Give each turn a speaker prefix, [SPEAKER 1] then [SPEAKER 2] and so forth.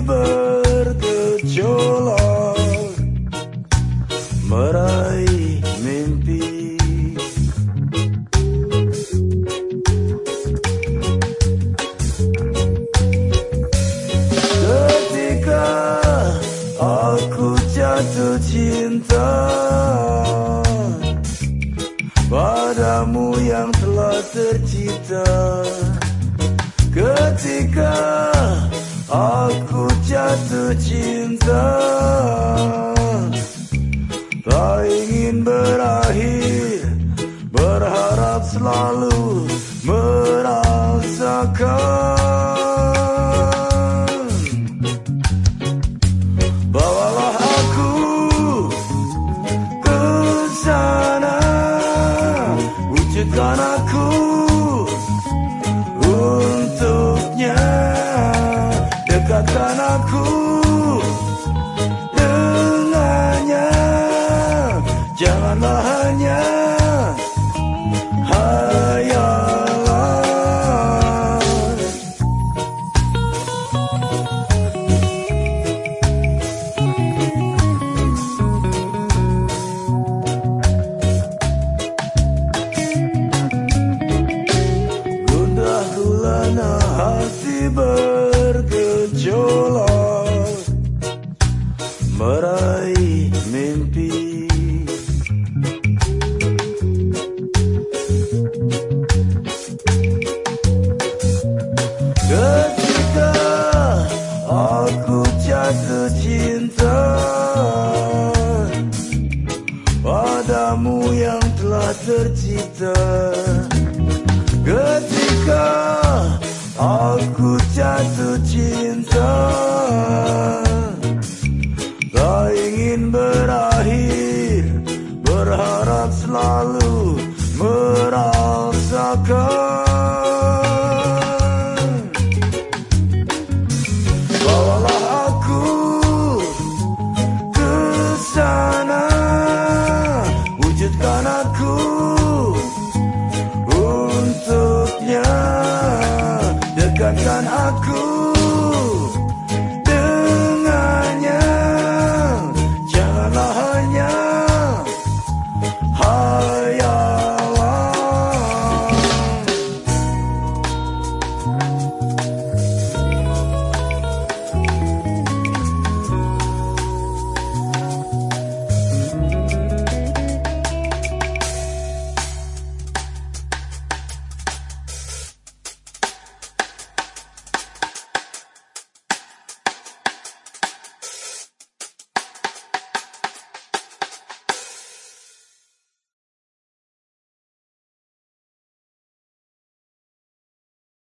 [SPEAKER 1] bergejolak Meraih mimpi. Ketika aku jatuh cinta Padamu yang telah tercipta. Ketika aku jatuh cinta Tak ingin berakhir. Berharap selalu merasakan. Bawalah aku ke sana Wujudkan aku aku dengannya. Janganlah hanya hayalan. Hati bergejolak Meraih mimpi Ketika aku jatuh cinta Padamu yang telah tercipta berakhir Berharap selalu merasakan. Bawalah aku ke sana Wujudkan aku untuknya Dekatkan aku